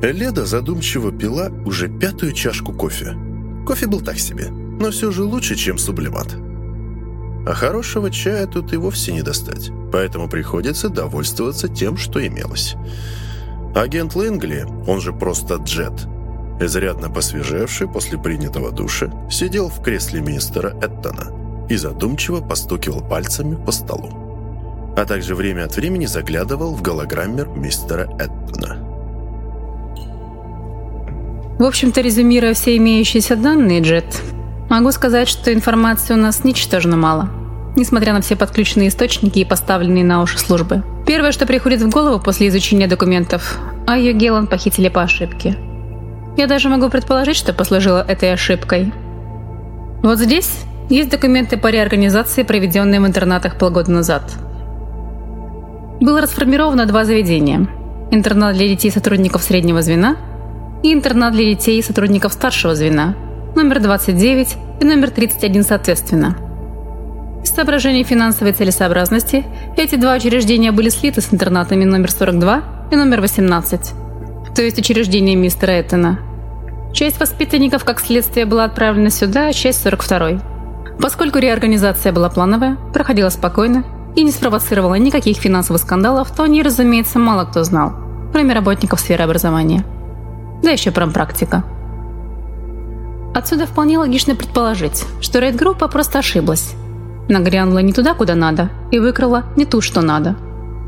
Леда задумчиво пила уже пятую чашку кофе. Кофе был так себе, но все же лучше, чем сублимат. А хорошего чая тут и вовсе не достать, поэтому приходится довольствоваться тем, что имелось. Агент Лэнгли, он же просто Джет, изрядно посвежевший после принятого душа, сидел в кресле мистера Эттона и задумчиво постукивал пальцами по столу. А также время от времени заглядывал в голограммер мистера Эттона. В общем-то, резюмируя все имеющиеся данные, Джет, могу сказать, что информации у нас ничтожно мало, несмотря на все подключенные источники и поставленные на уши службы. Первое, что приходит в голову после изучения документов, Айо Гелан похитили по ошибке. Я даже могу предположить, что послужило этой ошибкой. Вот здесь есть документы по реорганизации, проведенные в интернатах полгода назад. Было расформировано два заведения. Интернат для детей сотрудников среднего звена и интернат для детей сотрудников старшего звена, номер 29 и номер 31 соответственно. Из соображений финансовой целесообразности эти два учреждения были слиты с интернатами номер 42 и номер 18, то есть учреждение мистера Эттона. Часть воспитанников, как следствие, была отправлена сюда, а часть 42 Поскольку реорганизация была плановая, проходила спокойно и не спровоцировала никаких финансовых скандалов, то о ней, разумеется, мало кто знал, кроме работников сферы образования. Да еще промпрактика. Отсюда вполне логично предположить, что рейд-группа просто ошиблась. Нагрянула не туда, куда надо, и выкрала не ту, что надо.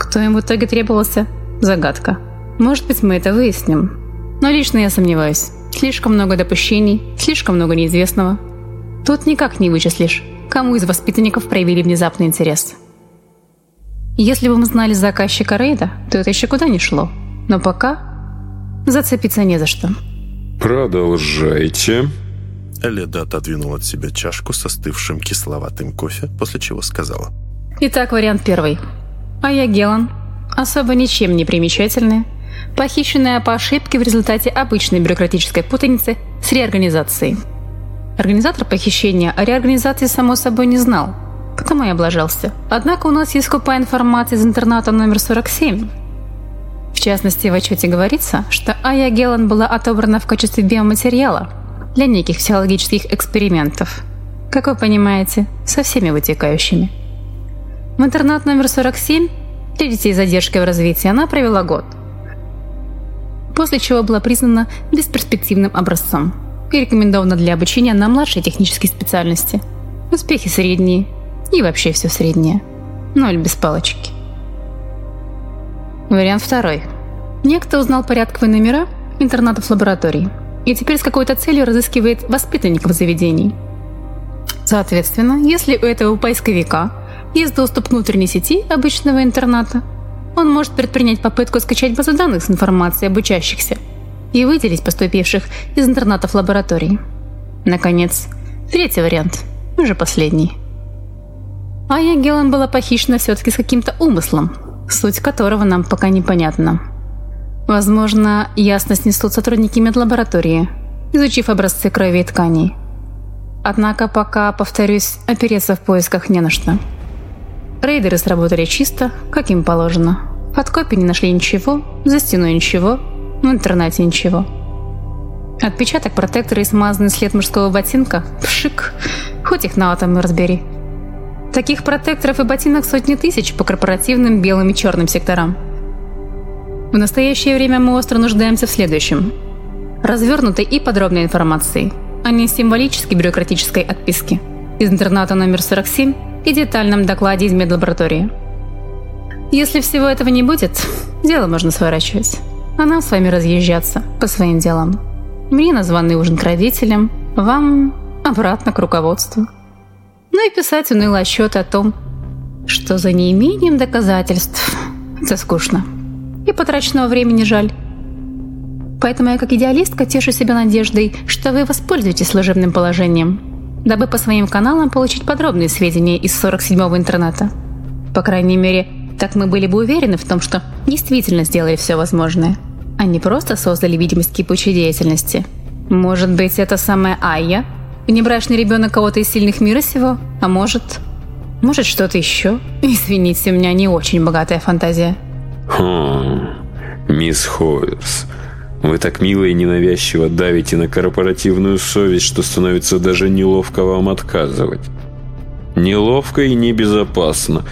Кто им в итоге требовался – загадка. Может быть, мы это выясним. Но лично я сомневаюсь. Слишком много допущений, слишком много неизвестного. Тут никак не вычислишь, кому из воспитанников проявили внезапный интерес. Если бы мы знали заказчика рейда, то это еще куда не шло. Но пока зацепиться не за что. Продолжайте. Леда отодвинула от себя чашку с остывшим кисловатым кофе, после чего сказала. Итак, вариант первый. А я Гелан. Особо ничем не примечательная. Похищенная по ошибке в результате обычной бюрократической путаницы с реорганизацией. Организатор похищения о реорганизации, само собой, не знал, потому и облажался. Однако у нас есть скупая информация из интерната номер 47. В частности, в отчете говорится, что Ая Гелан была отобрана в качестве биоматериала для неких психологических экспериментов. Как вы понимаете, со всеми вытекающими. В интернат номер 47 для детей с задержкой в развитии она провела год – после чего была признана бесперспективным образцом и рекомендована для обучения на младшей технической специальности. Успехи средние и вообще все среднее. Ноль без палочки. Вариант второй. Некто узнал порядковые номера интернатов лабораторий и теперь с какой-то целью разыскивает воспитанников заведений. Соответственно, если у этого поисковика есть доступ к внутренней сети обычного интерната, он может предпринять попытку скачать базу данных с информацией об учащихся и выделить поступивших из интернатов лабораторий. Наконец, третий вариант, уже последний. Ая Гелан была похищена все-таки с каким-то умыслом, суть которого нам пока непонятна. Возможно, ясность несут сотрудники медлаборатории, изучив образцы крови и тканей. Однако пока, повторюсь, опереться в поисках не на что. Рейдеры сработали чисто, как им положено. Под копий не нашли ничего, за стеной ничего, в интернете ничего. Отпечаток протектора и смазанный след мужского ботинка – пшик, хоть их на атомы разбери. Таких протекторов и ботинок сотни тысяч по корпоративным белым и черным секторам. В настоящее время мы остро нуждаемся в следующем. Развернутой и подробной информации, а не символической бюрократической отписке. Из интерната номер 47 и детальном докладе из медлаборатории. Если всего этого не будет, дело можно сворачивать, а нам с вами разъезжаться по своим делам. Мне на званый ужин к родителям, вам обратно к руководству. Ну и писать унылый отчет о том, что за неимением доказательств это скучно. И потраченного времени жаль. Поэтому я как идеалистка тешу себя надеждой, что вы воспользуетесь служебным положением – дабы по своим каналам получить подробные сведения из 47-го интернета. По крайней мере, так мы были бы уверены в том, что действительно сделали все возможное, а не просто создали видимость кипучей деятельности. Может быть, это самая Айя? Внебрачный ребенок кого-то из сильных мира сего? А может... Может, что-то еще? Извините, у меня не очень богатая фантазия. Хм... Мисс Ховерс, вы так мило и ненавязчиво давите на корпоративную совесть, что становится даже неловко вам отказывать. Неловко и небезопасно.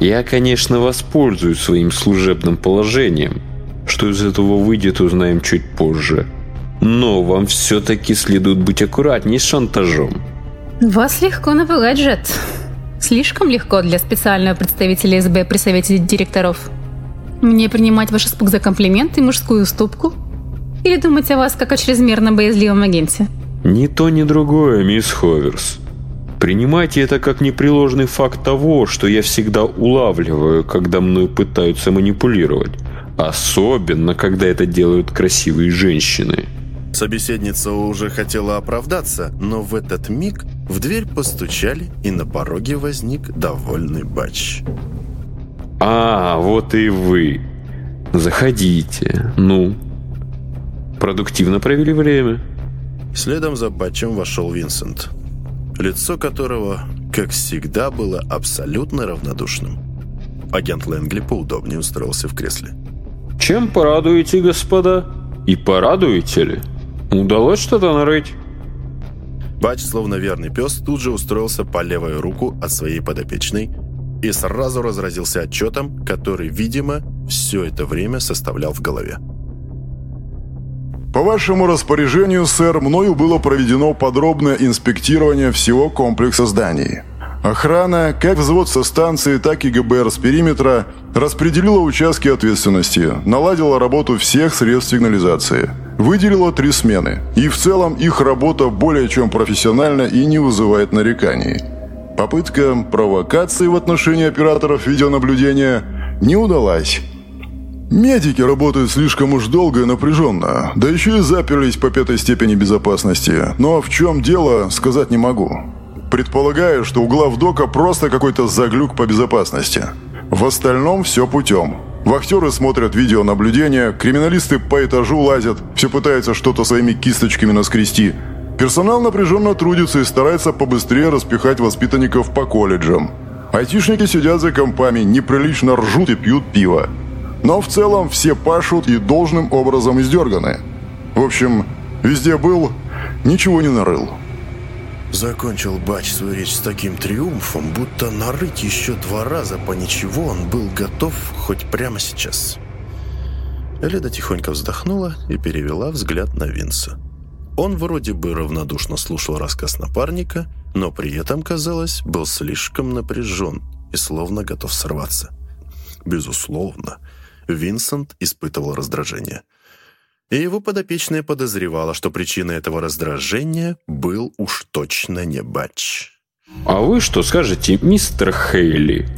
Я, конечно, воспользуюсь своим служебным положением. Что из этого выйдет, узнаем чуть позже. Но вам все-таки следует быть аккуратней с шантажом. Вас легко напугать, Джет. Слишком легко для специального представителя СБ при совете директоров. Мне принимать ваш испуг за комплимент и мужскую уступку? Или думать о вас как о чрезмерно боязливом агенте? Ни то, ни другое, мисс Ховерс. Принимайте это как непреложный факт того, что я всегда улавливаю, когда мной пытаются манипулировать. Особенно, когда это делают красивые женщины. Собеседница уже хотела оправдаться, но в этот миг в дверь постучали, и на пороге возник довольный Батч. «А, вот и вы. Заходите. Ну, продуктивно провели время?» Следом за Батчем вошел Винсент, лицо которого, как всегда, было абсолютно равнодушным. Агент Лэнгли поудобнее устроился в кресле. «Чем порадуете, господа? И порадуете ли? Удалось что-то нарыть?» Бач, словно верный пес, тут же устроился по левую руку от своей подопечной и сразу разразился отчетом, который, видимо, все это время составлял в голове. По вашему распоряжению, сэр, мною было проведено подробное инспектирование всего комплекса зданий. Охрана, как взвод со станции, так и ГБР с периметра, распределила участки ответственности, наладила работу всех средств сигнализации, выделила три смены. И в целом их работа более чем профессиональна и не вызывает нареканий. Попытка провокации в отношении операторов видеонаблюдения не удалась. Медики работают слишком уж долго и напряженно, да еще и заперлись по пятой степени безопасности. Но в чем дело, сказать не могу. Предполагаю, что у главдока просто какой-то заглюк по безопасности. В остальном все путем. Вахтеры смотрят видеонаблюдение, криминалисты по этажу лазят, все пытаются что-то своими кисточками наскрести. Персонал напряженно трудится и старается побыстрее распихать воспитанников по колледжам. Айтишники сидят за компами, неприлично ржут и пьют пиво. Но в целом все пашут и должным образом издерганы. В общем, везде был, ничего не нарыл. Закончил Бач свою речь с таким триумфом, будто нарыть еще два раза по ничего он был готов хоть прямо сейчас. Элида тихонько вздохнула и перевела взгляд на Винса. Он вроде бы равнодушно слушал рассказ напарника, но при этом, казалось, был слишком напряжен и словно готов сорваться. Безусловно, Винсент испытывал раздражение – и его подопечная подозревала, что причиной этого раздражения был уж точно не Батч. «А вы что скажете, мистер Хейли?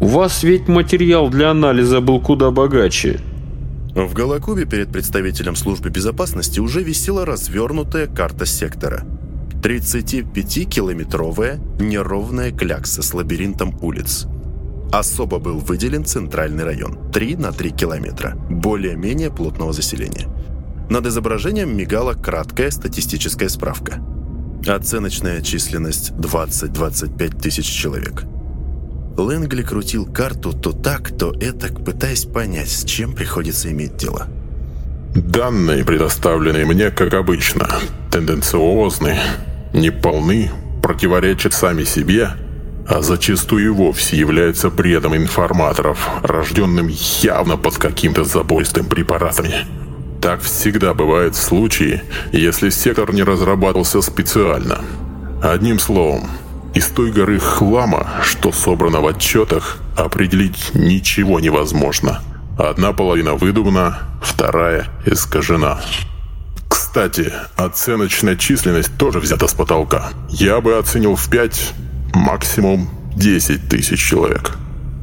У вас ведь материал для анализа был куда богаче». В Голокубе перед представителем службы безопасности уже висела развернутая карта сектора. 35-километровая неровная клякса с лабиринтом улиц. Особо был выделен центральный район – 3 на 3 километра, более-менее плотного заселения. Над изображением мигала краткая статистическая справка. Оценочная численность 20-25 тысяч человек. Лэнгли крутил карту то так, то этак, пытаясь понять, с чем приходится иметь дело. Данные, предоставленные мне, как обычно, тенденциозны, неполны, противоречат сами себе – а зачастую вовсе являются бредом информаторов, рожденным явно под каким-то забойством препаратами. Так всегда бывает в случае, если сектор не разрабатывался специально. Одним словом, из той горы хлама, что собрано в отчетах, определить ничего невозможно. Одна половина выдумана, вторая искажена. Кстати, оценочная численность тоже взята с потолка. Я бы оценил в 5 максимум 10 тысяч человек.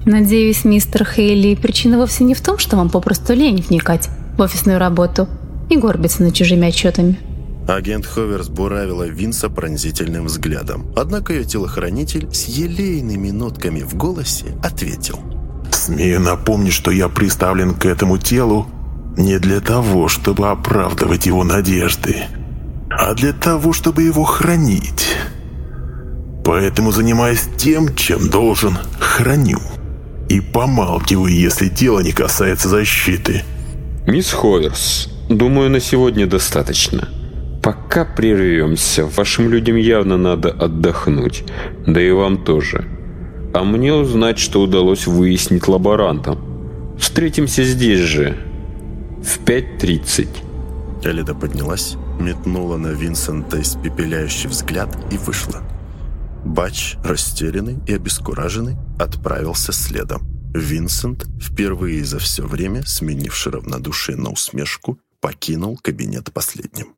Надеюсь, мистер Хейли, причина вовсе не в том, что вам попросту лень вникать в офисную работу и горбиться над чужими отчетами. Агент Ховерс буравила Винса пронзительным взглядом. Однако ее телохранитель с елейными нотками в голосе ответил. «Смею напомнить, что я приставлен к этому телу не для того, чтобы оправдывать его надежды, а для того, чтобы его хранить». Поэтому занимаюсь тем, чем должен, храню. И помалкиваю, если дело не касается защиты. Мисс Ховерс, думаю, на сегодня достаточно. Пока прервемся, вашим людям явно надо отдохнуть. Да и вам тоже. А мне узнать, что удалось выяснить лаборантам. Встретимся здесь же. В 5.30. Элида поднялась, метнула на Винсента испепеляющий взгляд и вышла. Бач, растерянный и обескураженный, отправился следом. Винсент, впервые за все время сменивший равнодушие на усмешку, покинул кабинет последним.